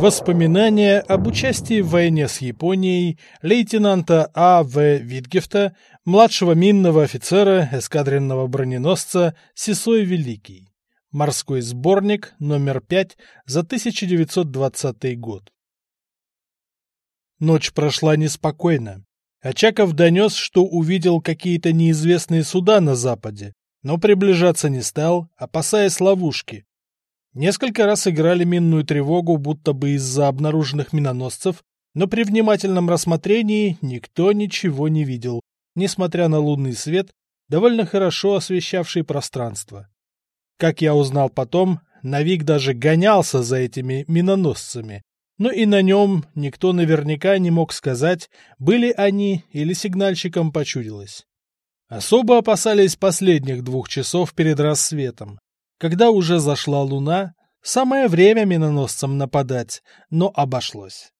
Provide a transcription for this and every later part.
Воспоминания об участии в войне с Японией лейтенанта А. В. Витгефта, младшего минного офицера эскадренного броненосца Сисой Великий. Морской сборник номер 5 за 1920 год. Ночь прошла неспокойно. Очаков донес, что увидел какие-то неизвестные суда на западе, но приближаться не стал, опасаясь ловушки. Несколько раз играли минную тревогу, будто бы из-за обнаруженных миноносцев, но при внимательном рассмотрении никто ничего не видел, несмотря на лунный свет, довольно хорошо освещавший пространство. Как я узнал потом, Навик даже гонялся за этими миноносцами, но и на нем никто наверняка не мог сказать, были они или сигнальщикам почудилось. Особо опасались последних двух часов перед рассветом. Когда уже зашла луна, самое время миноносцам нападать, но обошлось.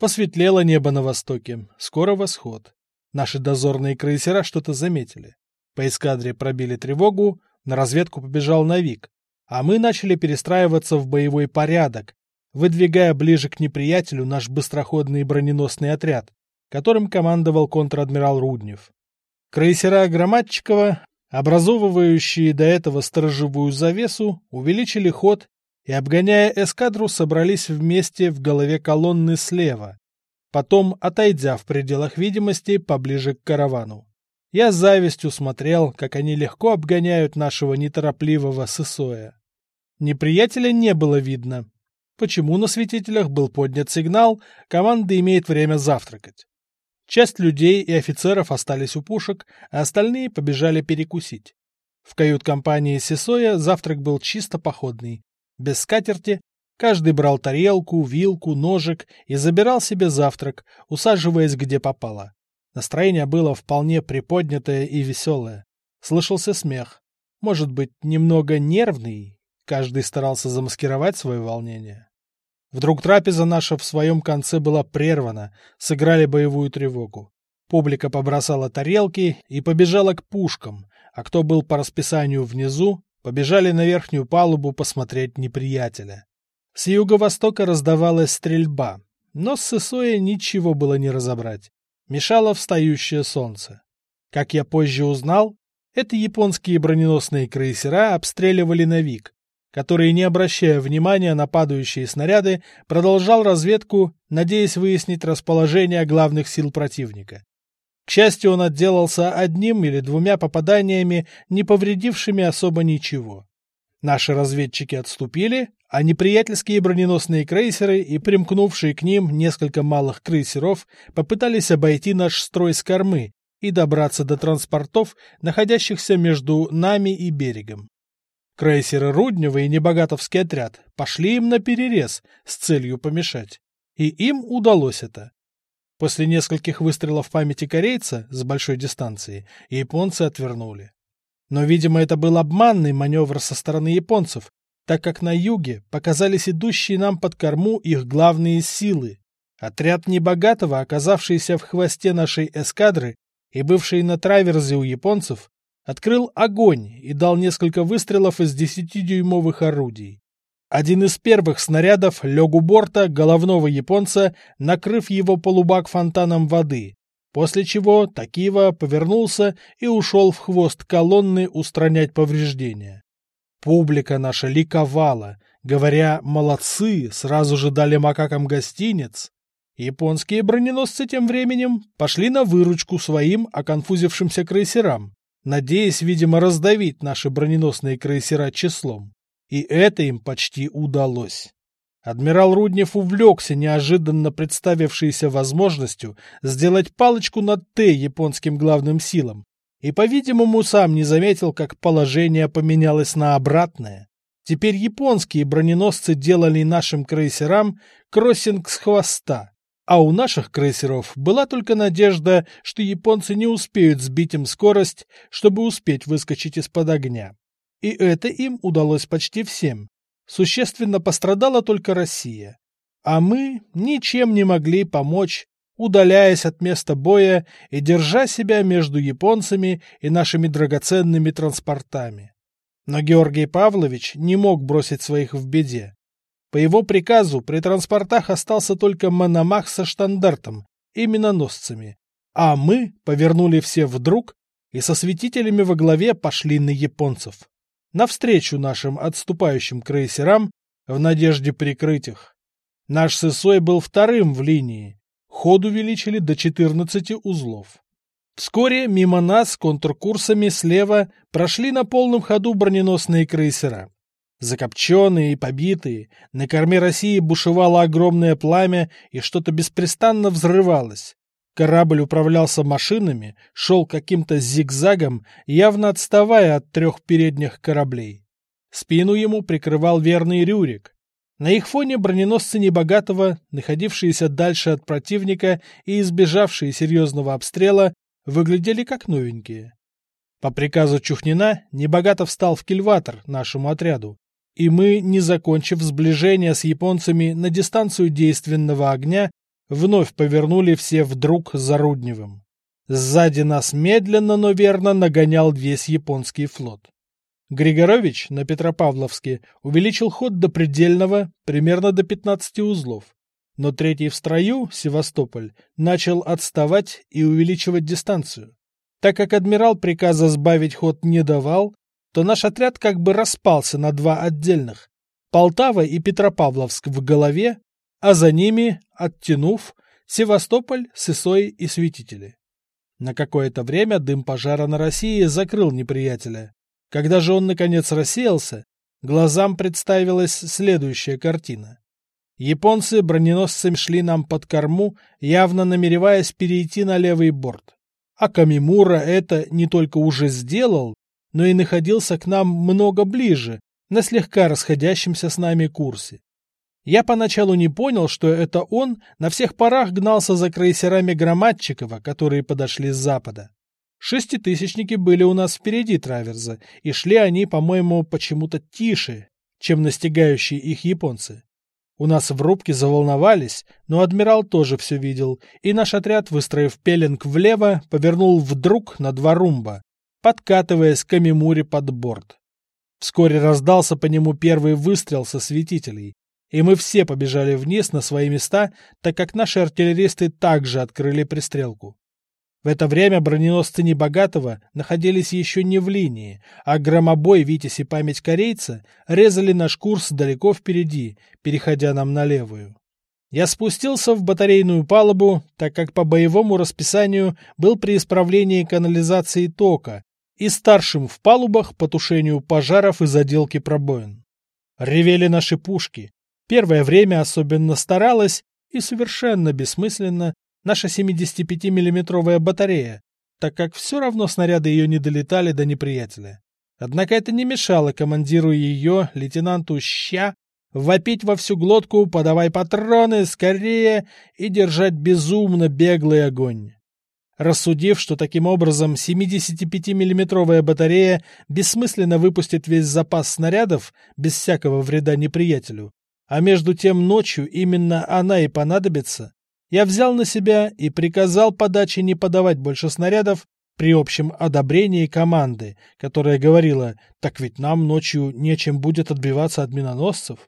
Посветлело небо на востоке, скоро восход. Наши дозорные крейсера что-то заметили. По эскадре пробили тревогу, на разведку побежал Навик, а мы начали перестраиваться в боевой порядок, выдвигая ближе к неприятелю наш быстроходный броненосный отряд, которым командовал контр-адмирал Руднев. Крейсера Громадчикова, образовывающие до этого сторожевую завесу, увеличили ход и, обгоняя эскадру, собрались вместе в голове колонны слева, потом отойдя в пределах видимости поближе к каравану. Я с завистью смотрел, как они легко обгоняют нашего неторопливого Сысоя. Неприятеля не было видно. Почему на светителях был поднят сигнал «Команда имеет время завтракать»? Часть людей и офицеров остались у пушек, а остальные побежали перекусить. В кают-компании Сесоя завтрак был чисто походный. Без скатерти, каждый брал тарелку, вилку, ножик и забирал себе завтрак, усаживаясь где попало. Настроение было вполне приподнятое и веселое. Слышался смех. Может быть, немного нервный? Каждый старался замаскировать свое волнение. Вдруг трапеза наша в своем конце была прервана, сыграли боевую тревогу. Публика побросала тарелки и побежала к пушкам, а кто был по расписанию внизу, побежали на верхнюю палубу посмотреть неприятеля. С юго-востока раздавалась стрельба, но с Сысоя ничего было не разобрать мешало встающее солнце. Как я позже узнал, это японские броненосные крейсера обстреливали Навик, который, не обращая внимания на падающие снаряды, продолжал разведку, надеясь выяснить расположение главных сил противника. К счастью, он отделался одним или двумя попаданиями, не повредившими особо ничего. Наши разведчики отступили, а неприятельские броненосные крейсеры и примкнувшие к ним несколько малых крейсеров попытались обойти наш строй с кормы и добраться до транспортов, находящихся между нами и берегом. Крейсеры Руднева и Небогатовский отряд пошли им на перерез с целью помешать. И им удалось это. После нескольких выстрелов памяти корейца с большой дистанции японцы отвернули. Но, видимо, это был обманный маневр со стороны японцев, так как на юге показались идущие нам под корму их главные силы. Отряд Небогатого, оказавшийся в хвосте нашей эскадры и бывший на траверзе у японцев, открыл огонь и дал несколько выстрелов из десятидюймовых орудий. Один из первых снарядов лег у борта головного японца, накрыв его полубак фонтаном воды, после чего Такива повернулся и ушел в хвост колонны устранять повреждения. Публика наша ликовала, говоря «молодцы», сразу же дали макакам гостиниц. Японские броненосцы тем временем пошли на выручку своим оконфузившимся крейсерам, надеясь, видимо, раздавить наши броненосные крейсера числом. И это им почти удалось. Адмирал Руднев увлекся неожиданно представившейся возможностью сделать палочку над «Т» японским главным силам, и, по-видимому, сам не заметил, как положение поменялось на обратное. Теперь японские броненосцы делали нашим крейсерам кроссинг с хвоста, а у наших крейсеров была только надежда, что японцы не успеют сбить им скорость, чтобы успеть выскочить из-под огня. И это им удалось почти всем, Существенно пострадала только Россия. А мы ничем не могли помочь, удаляясь от места боя и держа себя между японцами и нашими драгоценными транспортами. Но Георгий Павлович не мог бросить своих в беде. По его приказу при транспортах остался только Мономах со штандартом и миноносцами, а мы повернули все вдруг и со святителями во главе пошли на японцев, навстречу нашим отступающим крейсерам в надежде прикрыть их. Наш Сысой был вторым в линии, ход увеличили до 14 узлов. Вскоре мимо нас контркурсами слева прошли на полном ходу броненосные крейсера. Закопченные и побитые, на корме России бушевало огромное пламя и что-то беспрестанно взрывалось. Корабль управлялся машинами, шел каким-то зигзагом, явно отставая от трех передних кораблей. Спину ему прикрывал верный Рюрик. На их фоне броненосцы Небогатого, находившиеся дальше от противника и избежавшие серьезного обстрела, выглядели как новенькие. По приказу Чухнина Небогатов стал в кильватор нашему отряду, и мы, не закончив сближение с японцами на дистанцию действенного огня, вновь повернули все вдруг за Рудневым. Сзади нас медленно, но верно нагонял весь японский флот. Григорович на Петропавловске увеличил ход до предельного, примерно до 15 узлов. Но третий в строю, Севастополь, начал отставать и увеличивать дистанцию. Так как адмирал приказа сбавить ход не давал, то наш отряд как бы распался на два отдельных – Полтава и Петропавловск в голове, а за ними, оттянув, Севастополь, Сысой и Святители. На какое-то время дым пожара на России закрыл неприятеля. Когда же он наконец рассеялся, глазам представилась следующая картина. Японцы броненосцами шли нам под корму, явно намереваясь перейти на левый борт. А Камимура это не только уже сделал, но и находился к нам много ближе, на слегка расходящемся с нами курсе. Я поначалу не понял, что это он на всех парах гнался за крейсерами Громадчикова, которые подошли с запада. Шеститысячники были у нас впереди траверза, и шли они, по-моему, почему-то тише, чем настигающие их японцы. У нас в рубке заволновались, но адмирал тоже все видел, и наш отряд, выстроив пеленг влево, повернул вдруг на два румба, подкатываясь к Амимуре под борт. Вскоре раздался по нему первый выстрел со светителей, и мы все побежали вниз на свои места, так как наши артиллеристы также открыли пристрелку. В это время броненосцы Небогатого находились еще не в линии, а громобой «Витязь» и «Память корейца» резали наш курс далеко впереди, переходя нам на левую. Я спустился в батарейную палубу, так как по боевому расписанию был при исправлении канализации тока и старшим в палубах по тушению пожаров и заделке пробоин. Ревели наши пушки. Первое время особенно старалась и совершенно бессмысленно наша 75-миллиметровая батарея, так как все равно снаряды ее не долетали до неприятеля. Однако это не мешало командиру ее, лейтенанту Ща, вопить во всю глотку «подавай патроны, скорее!» и держать безумно беглый огонь рассудив, что таким образом 75-миллиметровая батарея бессмысленно выпустит весь запас снарядов без всякого вреда неприятелю, а между тем ночью именно она и понадобится, я взял на себя и приказал подаче не подавать больше снарядов при общем одобрении команды, которая говорила, так ведь нам ночью нечем будет отбиваться от миноносцев.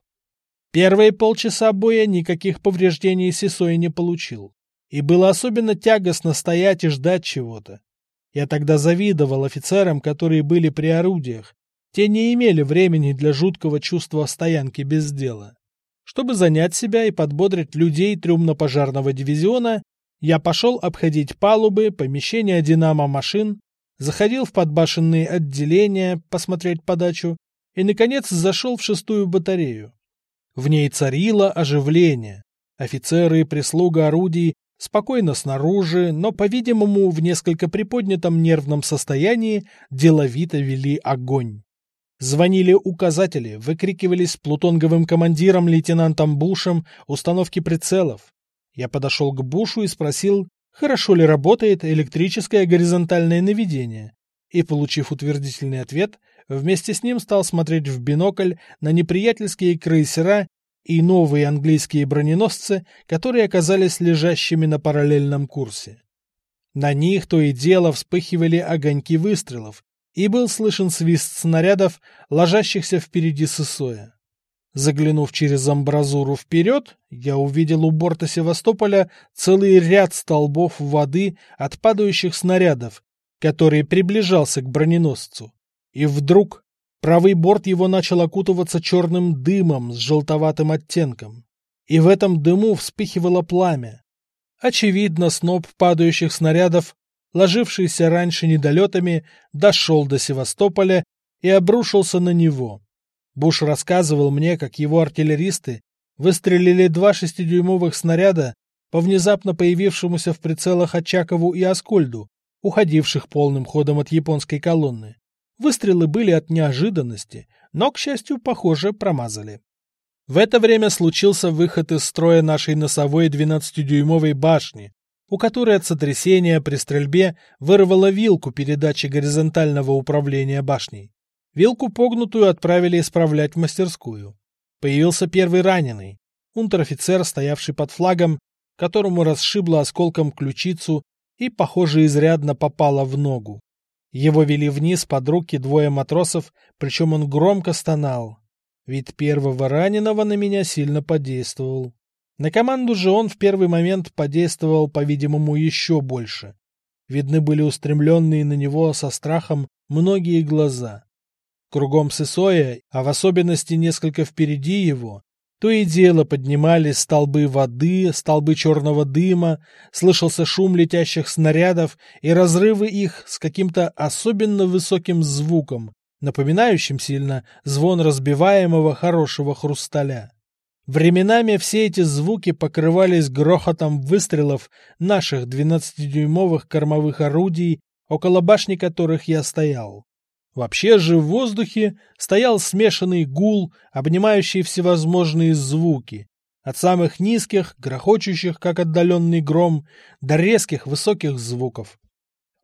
Первые полчаса боя никаких повреждений Сисой не получил и было особенно тягостно стоять и ждать чего-то. Я тогда завидовал офицерам, которые были при орудиях. Те не имели времени для жуткого чувства стоянки без дела. Чтобы занять себя и подбодрить людей трюмно-пожарного дивизиона, я пошел обходить палубы, помещения динамо-машин, заходил в подбашенные отделения посмотреть подачу и, наконец, зашел в шестую батарею. В ней царило оживление. Офицеры и прислуга орудий спокойно снаружи, но, по-видимому, в несколько приподнятом нервном состоянии деловито вели огонь. Звонили указатели, выкрикивались плутонговым командиром лейтенантом Бушем установки прицелов. Я подошел к Бушу и спросил, хорошо ли работает электрическое горизонтальное наведение. И, получив утвердительный ответ, вместе с ним стал смотреть в бинокль на неприятельские крейсера и новые английские броненосцы, которые оказались лежащими на параллельном курсе. На них то и дело вспыхивали огоньки выстрелов, и был слышен свист снарядов, ложащихся впереди Сысоя. Заглянув через амбразуру вперед, я увидел у борта Севастополя целый ряд столбов воды от падающих снарядов, который приближался к броненосцу. И вдруг правый борт его начал окутываться черным дымом с желтоватым оттенком. И в этом дыму вспыхивало пламя. Очевидно, сноп падающих снарядов, ложившийся раньше недолетами, дошел до Севастополя и обрушился на него. Буш рассказывал мне, как его артиллеристы выстрелили два шестидюймовых снаряда по внезапно появившемуся в прицелах Очакову и Аскольду, уходивших полным ходом от японской колонны. Выстрелы были от неожиданности, но, к счастью, похоже, промазали. В это время случился выход из строя нашей носовой 12-дюймовой башни, у которой от сотрясения при стрельбе вырвало вилку передачи горизонтального управления башней. Вилку погнутую отправили исправлять в мастерскую. Появился первый раненый, унтер-офицер, стоявший под флагом, которому расшибло осколком ключицу и, похоже, изрядно попало в ногу. Его вели вниз под руки двое матросов, причем он громко стонал. Вид первого раненого на меня сильно подействовал. На команду же он в первый момент подействовал, по-видимому, еще больше. Видны были устремленные на него со страхом многие глаза. Кругом Сысоя, а в особенности несколько впереди его, то и дело поднимались столбы воды, столбы черного дыма, слышался шум летящих снарядов и разрывы их с каким-то особенно высоким звуком, напоминающим сильно звон разбиваемого хорошего хрусталя. Временами все эти звуки покрывались грохотом выстрелов наших 12-дюймовых кормовых орудий, около башни которых я стоял. Вообще же в воздухе стоял смешанный гул, обнимающий всевозможные звуки, от самых низких, грохочущих, как отдаленный гром, до резких, высоких звуков.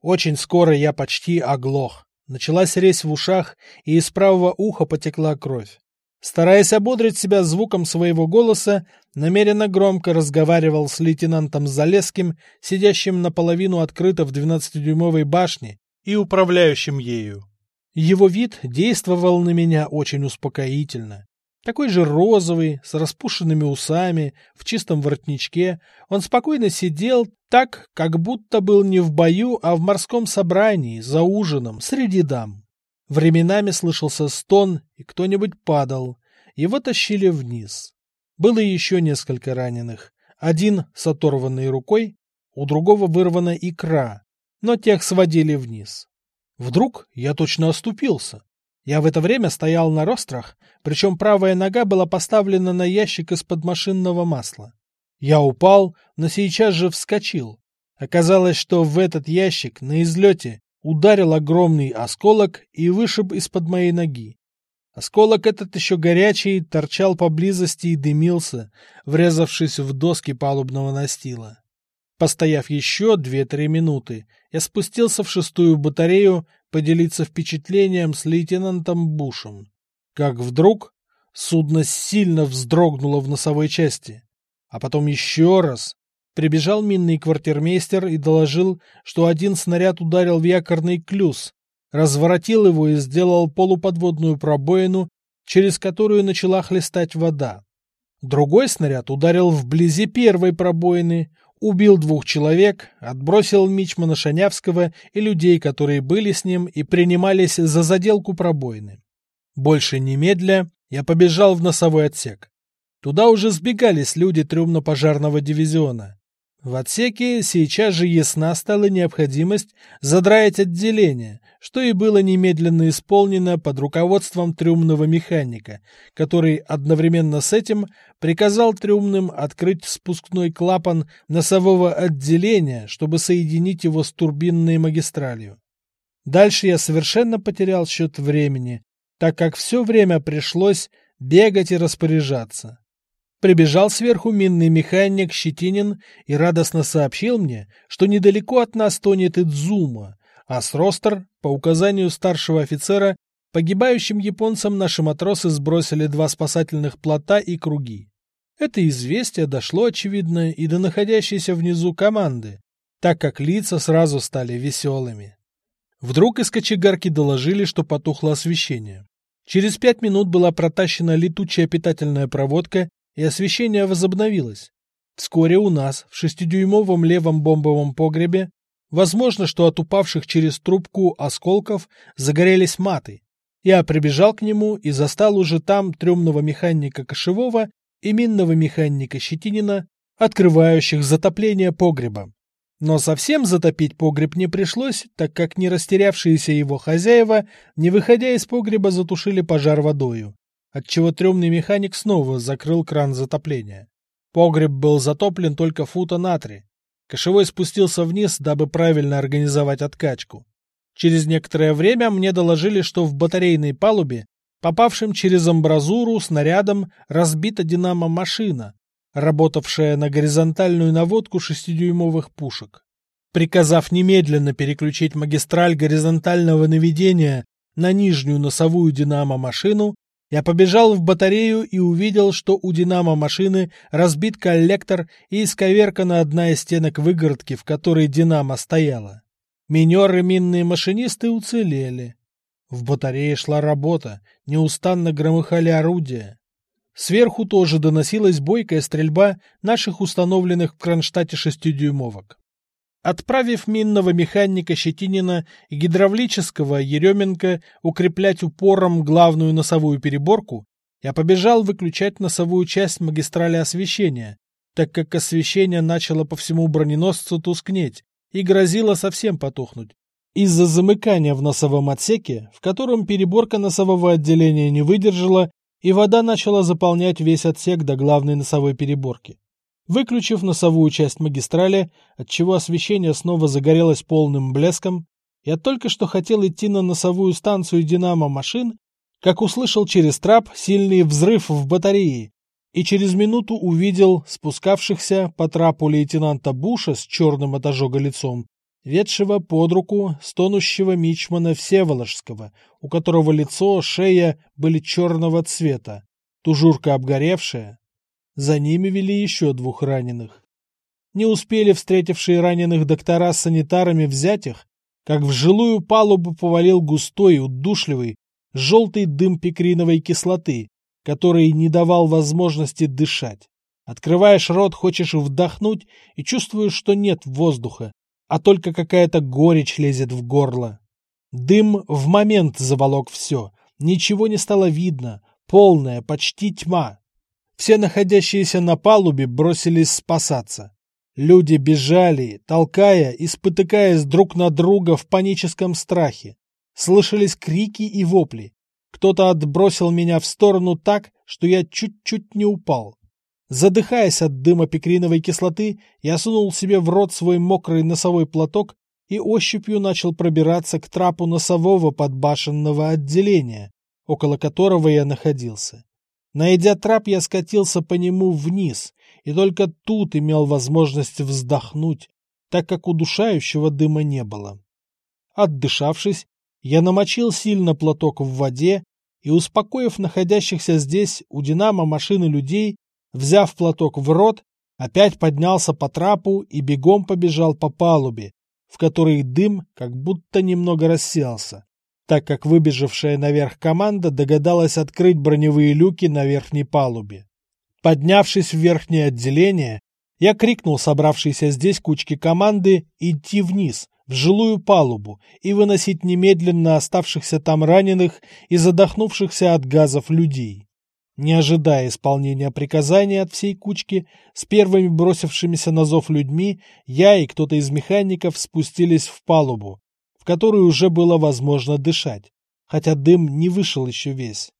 Очень скоро я почти оглох. Началась резь в ушах, и из правого уха потекла кровь. Стараясь ободрить себя звуком своего голоса, намеренно громко разговаривал с лейтенантом Залесским, сидящим наполовину открыто в двенадцатидюймовой башне и управляющим ею. Его вид действовал на меня очень успокоительно. Такой же розовый, с распушенными усами, в чистом воротничке, он спокойно сидел так, как будто был не в бою, а в морском собрании, за ужином, среди дам. Временами слышался стон, и кто-нибудь падал. Его тащили вниз. Было еще несколько раненых. Один с оторванной рукой, у другого вырвана икра, но тех сводили вниз. Вдруг я точно оступился. Я в это время стоял на рострах, причем правая нога была поставлена на ящик из-под машинного масла. Я упал, но сейчас же вскочил. Оказалось, что в этот ящик на излете ударил огромный осколок и вышиб из-под моей ноги. Осколок этот еще горячий торчал поблизости и дымился, врезавшись в доски палубного настила. Постояв еще две-три минуты, я спустился в шестую батарею поделиться впечатлением с лейтенантом Бушем. Как вдруг судно сильно вздрогнуло в носовой части. А потом еще раз. Прибежал минный квартирмейстер и доложил, что один снаряд ударил в якорный клюз, разворотил его и сделал полуподводную пробоину, через которую начала хлестать вода. Другой снаряд ударил вблизи первой пробоины, убил двух человек, отбросил Мичмана Шанявского и людей, которые были с ним и принимались за заделку пробоины. Больше немедля я побежал в носовой отсек. Туда уже сбегались люди трюмно-пожарного дивизиона. В отсеке сейчас же ясна стала необходимость задраить отделение, что и было немедленно исполнено под руководством трюмного механика, который одновременно с этим приказал трюмным открыть спускной клапан носового отделения, чтобы соединить его с турбинной магистралью. Дальше я совершенно потерял счет времени, так как все время пришлось бегать и распоряжаться. Прибежал сверху минный механик Щетинин и радостно сообщил мне, что недалеко от нас тонет Идзума, а с Ростер, по указанию старшего офицера, погибающим японцам наши матросы сбросили два спасательных плота и круги. Это известие дошло, очевидно, и до находящейся внизу команды, так как лица сразу стали веселыми. Вдруг из кочегарки доложили, что потухло освещение. Через пять минут была протащена летучая питательная проводка, и освещение возобновилось. Вскоре у нас, в шестидюймовом левом бомбовом погребе, возможно, что от упавших через трубку осколков загорелись маты. Я прибежал к нему и застал уже там трюмного механика Кошевого и минного механика Щетинина, открывающих затопление погреба. Но совсем затопить погреб не пришлось, так как не растерявшиеся его хозяева, не выходя из погреба, затушили пожар водою, отчего трюмный механик снова закрыл кран затопления. Погреб был затоплен только фута на три. Кошевой спустился вниз, дабы правильно организовать откачку. Через некоторое время мне доложили, что в батарейной палубе, попавшем через амбразуру снарядом, разбита динамо-машина, работавшая на горизонтальную наводку шестидюймовых пушек. Приказав немедленно переключить магистраль горизонтального наведения на нижнюю носовую динамо-машину, я побежал в батарею и увидел, что у динамо-машины разбит коллектор и исковеркана одна из стенок выгородки, в которой динамо стояла. Минеры минные машинисты уцелели. В батарее шла работа, неустанно громыхали орудия. Сверху тоже доносилась бойкая стрельба наших установленных в Кронштадте шестидюймовок. Отправив минного механика Щетинина и гидравлического Еременко укреплять упором главную носовую переборку, я побежал выключать носовую часть магистрали освещения, так как освещение начало по всему броненосцу тускнеть и грозило совсем потухнуть. Из-за замыкания в носовом отсеке, в котором переборка носового отделения не выдержала, и вода начала заполнять весь отсек до главной носовой переборки. Выключив носовую часть магистрали, отчего освещение снова загорелось полным блеском, я только что хотел идти на носовую станцию «Динамо-машин», как услышал через трап сильный взрыв в батарее, и через минуту увидел спускавшихся по трапу лейтенанта Буша с черным от ожога лицом, ведшего под руку стонущего мичмана Всеволожского, у которого лицо, шея были черного цвета, тужурка обгоревшая, за ними вели еще двух раненых. Не успели встретившие раненых доктора с санитарами взять их, как в жилую палубу повалил густой, удушливый, желтый дым пикриновой кислоты, который не давал возможности дышать. Открываешь рот, хочешь вдохнуть и чувствуешь, что нет воздуха, а только какая-то горечь лезет в горло. Дым в момент заволок все, ничего не стало видно, полная, почти тьма. Все находящиеся на палубе бросились спасаться. Люди бежали, толкая и спотыкаясь друг на друга в паническом страхе. Слышались крики и вопли. Кто-то отбросил меня в сторону так, что я чуть-чуть не упал. Задыхаясь от дыма пикриновой кислоты, я сунул себе в рот свой мокрый носовой платок и ощупью начал пробираться к трапу носового подбашенного отделения, около которого я находился. Найдя трап, я скатился по нему вниз, и только тут имел возможность вздохнуть, так как удушающего дыма не было. Отдышавшись, я намочил сильно платок в воде и, успокоив находящихся здесь у динамо машины людей, взяв платок в рот, опять поднялся по трапу и бегом побежал по палубе, в которой дым как будто немного рассеялся так как выбежавшая наверх команда догадалась открыть броневые люки на верхней палубе. Поднявшись в верхнее отделение, я крикнул собравшейся здесь кучке команды идти вниз, в жилую палубу, и выносить немедленно оставшихся там раненых и задохнувшихся от газов людей. Не ожидая исполнения приказания от всей кучки, с первыми бросившимися на зов людьми, я и кто-то из механиков спустились в палубу, в которую уже было возможно дышать, хотя дым не вышел еще весь.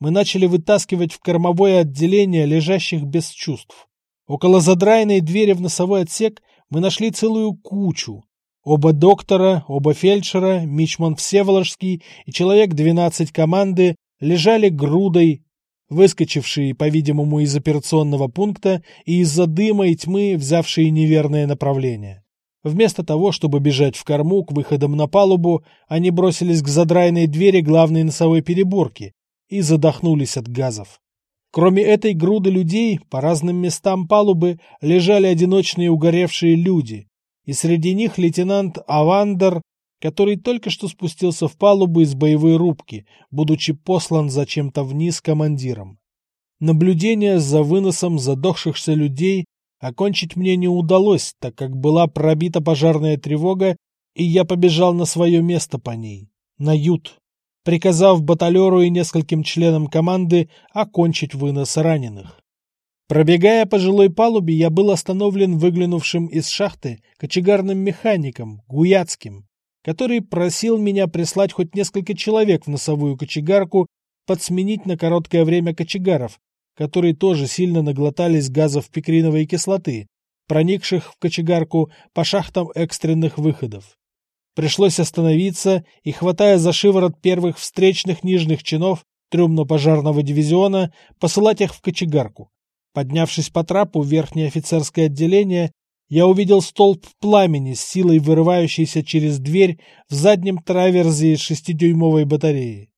Мы начали вытаскивать в кормовое отделение лежащих без чувств. Около задраенной двери в носовой отсек мы нашли целую кучу. Оба доктора, оба фельдшера, Мичман Всеволожский и человек 12 команды лежали грудой, выскочившие, по-видимому, из операционного пункта и из-за дыма и тьмы, взявшие неверное направление. Вместо того, чтобы бежать в корму к выходам на палубу, они бросились к задраенной двери главной носовой переборки и задохнулись от газов. Кроме этой груды людей, по разным местам палубы лежали одиночные угоревшие люди, и среди них лейтенант Авандер, который только что спустился в палубу из боевой рубки, будучи послан зачем-то вниз командиром. Наблюдение за выносом задохшихся людей окончить мне не удалось, так как была пробита пожарная тревога, и я побежал на свое место по ней, на ют, приказав баталеру и нескольким членам команды окончить вынос раненых. Пробегая по жилой палубе, я был остановлен выглянувшим из шахты кочегарным механиком, Гуяцким, который просил меня прислать хоть несколько человек в носовую кочегарку подсменить на короткое время кочегаров, которые тоже сильно наглотались газов пикриновой кислоты, проникших в кочегарку по шахтам экстренных выходов. Пришлось остановиться и, хватая за шиворот первых встречных нижних чинов трюмно-пожарного дивизиона, посылать их в кочегарку. Поднявшись по трапу в верхнее офицерское отделение, я увидел столб пламени с силой вырывающийся через дверь в заднем траверзе шестидюймовой батареи.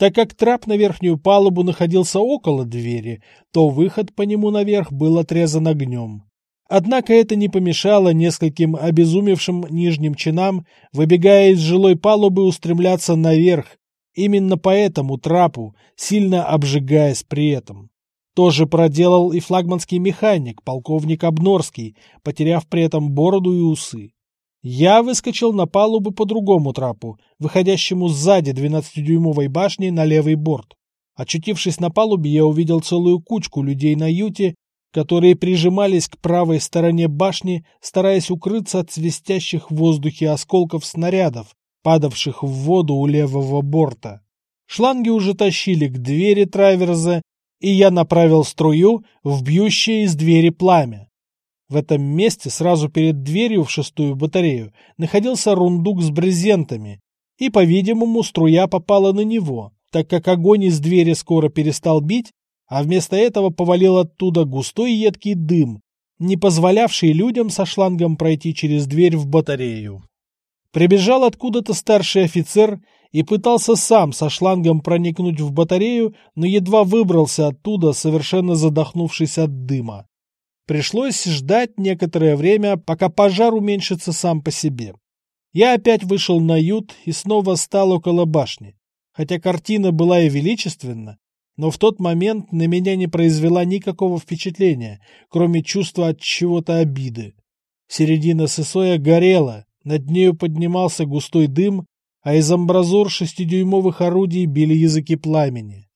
Так как трап на верхнюю палубу находился около двери, то выход по нему наверх был отрезан огнем. Однако это не помешало нескольким обезумевшим нижним чинам, выбегая из жилой палубы, устремляться наверх, именно по этому трапу, сильно обжигаясь при этом. Тоже проделал и флагманский механик, полковник Обнорский, потеряв при этом бороду и усы. Я выскочил на палубу по другому трапу, выходящему сзади 12-дюймовой башни на левый борт. Очутившись на палубе, я увидел целую кучку людей на юте, которые прижимались к правой стороне башни, стараясь укрыться от свистящих в воздухе осколков снарядов, падавших в воду у левого борта. Шланги уже тащили к двери траверза, и я направил струю в бьющее из двери пламя. В этом месте, сразу перед дверью в шестую батарею, находился рундук с брезентами, и, по-видимому, струя попала на него, так как огонь из двери скоро перестал бить, а вместо этого повалил оттуда густой едкий дым, не позволявший людям со шлангом пройти через дверь в батарею. Прибежал откуда-то старший офицер и пытался сам со шлангом проникнуть в батарею, но едва выбрался оттуда, совершенно задохнувшись от дыма. Пришлось ждать некоторое время, пока пожар уменьшится сам по себе. Я опять вышел на ют и снова стал около башни. Хотя картина была и величественна, но в тот момент на меня не произвела никакого впечатления, кроме чувства от чего-то обиды. Середина сысоя горела, над нею поднимался густой дым, а из амбразур шестидюймовых орудий били языки пламени.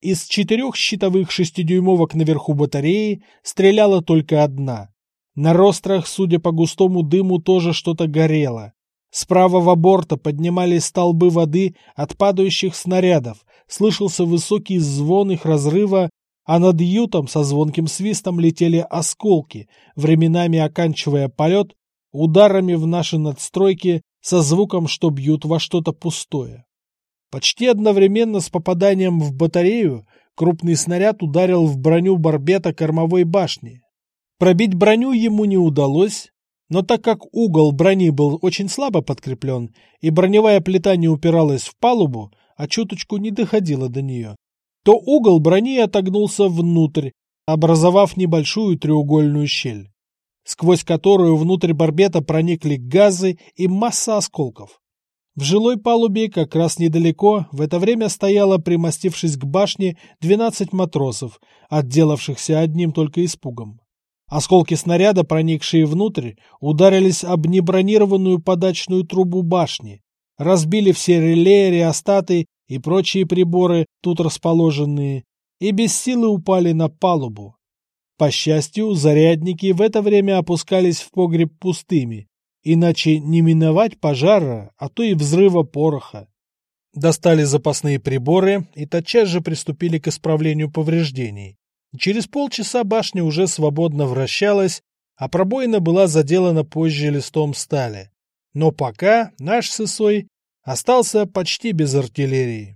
Из четырех щитовых шестидюймовок наверху батареи стреляла только одна. На рострах, судя по густому дыму, тоже что-то горело. С правого борта поднимались столбы воды от падающих снарядов, слышался высокий звон их разрыва, а над ютом со звонким свистом летели осколки, временами оканчивая полет ударами в наши надстройки со звуком, что бьют во что-то пустое. Почти одновременно с попаданием в батарею крупный снаряд ударил в броню барбета кормовой башни. Пробить броню ему не удалось, но так как угол брони был очень слабо подкреплен, и броневая плита не упиралась в палубу, а чуточку не доходила до нее, то угол брони отогнулся внутрь, образовав небольшую треугольную щель, сквозь которую внутрь барбета проникли газы и масса осколков. В жилой палубе как раз недалеко в это время стояло, примостившись к башне, двенадцать матросов, отделавшихся одним только испугом. Осколки снаряда, проникшие внутрь, ударились об небронированную подачную трубу башни, разбили все реле, реостаты и прочие приборы, тут расположенные, и без силы упали на палубу. По счастью, зарядники в это время опускались в погреб пустыми, Иначе не миновать пожара, а то и взрыва пороха. Достали запасные приборы и тотчас же приступили к исправлению повреждений. Через полчаса башня уже свободно вращалась, а пробоина была заделана позже листом стали. Но пока наш Сысой остался почти без артиллерии.